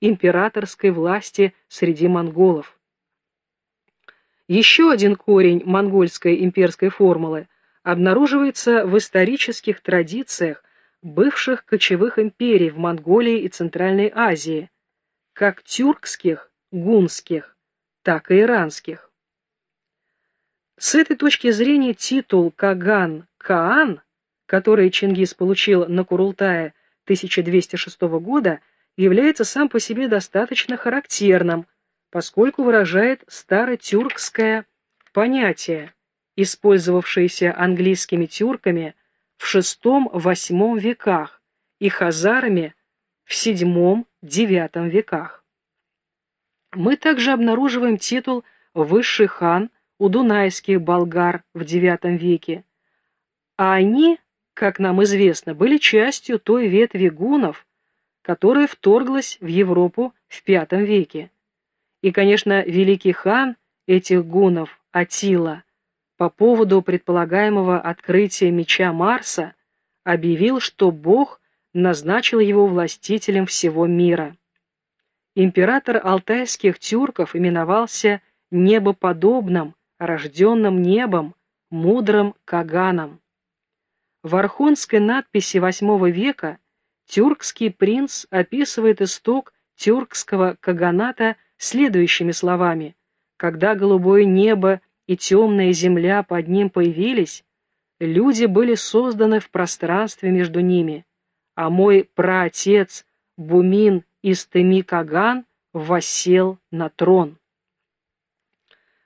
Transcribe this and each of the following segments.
императорской власти среди монголов. Еще один корень монгольской имперской формулы обнаруживается в исторических традициях бывших кочевых империй в Монголии и Центральной Азии, как тюркских, гунских, так и иранских. С этой точки зрения титул Каган-Каан, который Чингис получил на Курултае 1206 года, является сам по себе достаточно характерным, поскольку выражает старотюркское понятие, использовавшееся английскими тюрками в VI-VIII веках и хазарами в VII-IX веках. Мы также обнаруживаем титул «Высший хан» у дунайских болгар в IX веке, а они, как нам известно, были частью той ветви гунов, которая вторглась в Европу в V веке. И, конечно, великий хан этих гунов, Атила, по поводу предполагаемого открытия меча Марса, объявил, что Бог назначил его властителем всего мира. Император алтайских тюрков именовался небоподобным, рожденным небом, мудрым Каганом. В архонской надписи VIII века тюркский принц описывает исток тюркского каганата следующими словами «Когда голубое небо и темная земля под ним появились, люди были созданы в пространстве между ними, а мой праотец Бумин Истеми Каган воссел на трон.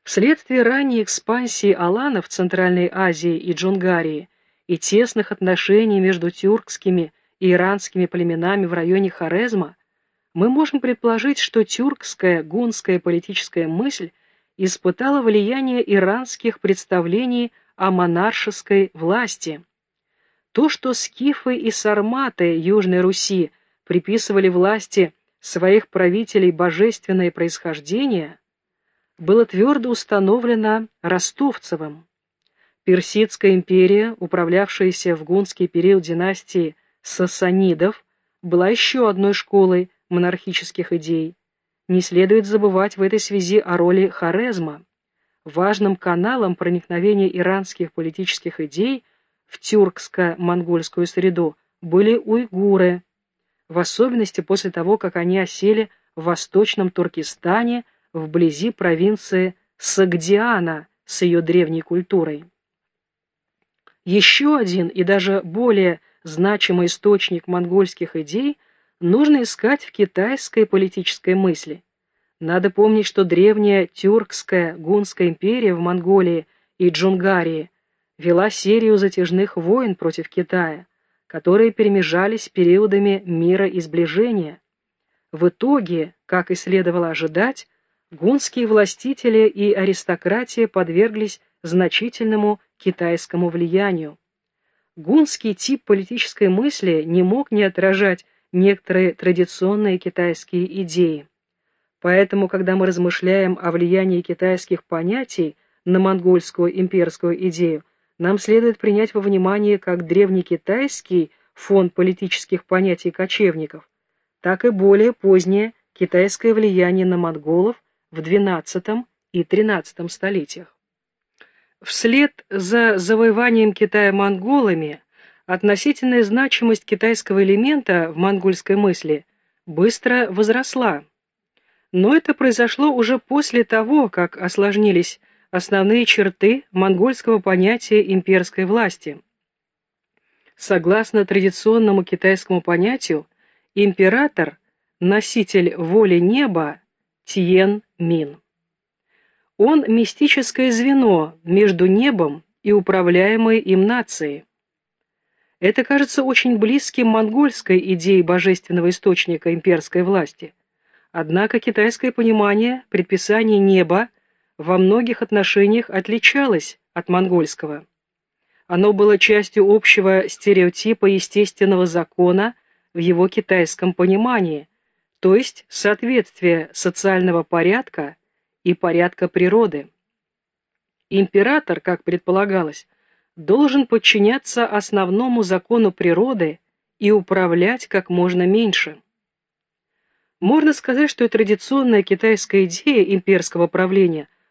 Вследствие ранней экспансии аланов в Центральной Азии и Джунгарии и тесных отношений между тюркскими и иранскими племенами в районе Хорезма, мы можем предположить, что тюркская гунская политическая мысль испытала влияние иранских представлений о монаршеской власти. То, что скифы и сарматы Южной Руси – приписывали власти своих правителей божественное происхождение, было твердо установлено Ростовцевым. Персидская империя, управлявшаяся в гунский период династии сасанидов, была еще одной школой монархических идей. Не следует забывать в этой связи о роли Хорезма. Важным каналом проникновения иранских политических идей в тюркско-монгольскую среду были уйгуры, в особенности после того, как они осели в восточном Туркестане вблизи провинции Сагдиана с ее древней культурой. Еще один и даже более значимый источник монгольских идей нужно искать в китайской политической мысли. Надо помнить, что древняя тюркская гунская империя в Монголии и Джунгарии вела серию затяжных войн против Китая, которые перемежались периодами мира и сближения. В итоге, как и следовало ожидать, гунские властители и аристократия подверглись значительному китайскому влиянию. Гунский тип политической мысли не мог не отражать некоторые традиционные китайские идеи. Поэтому, когда мы размышляем о влиянии китайских понятий на монгольскую имперскую идею, нам следует принять во внимание как древнекитайский фон политических понятий кочевников, так и более позднее китайское влияние на монголов в XII и XIII столетиях. Вслед за завоеванием Китая монголами относительная значимость китайского элемента в монгольской мысли быстро возросла. Но это произошло уже после того, как осложнились основные черты монгольского понятия имперской власти. Согласно традиционному китайскому понятию, император – носитель воли неба Тиен Мин. Он – мистическое звено между небом и управляемой им нацией. Это кажется очень близким монгольской идее божественного источника имперской власти. Однако китайское понимание предписания неба во многих отношениях отличалось от монгольского. Оно было частью общего стереотипа естественного закона в его китайском понимании, то есть соответствие социального порядка и порядка природы. Император, как предполагалось, должен подчиняться основному закону природы и управлять как можно меньше. Можно сказать, что традиционная китайская идея имперского правления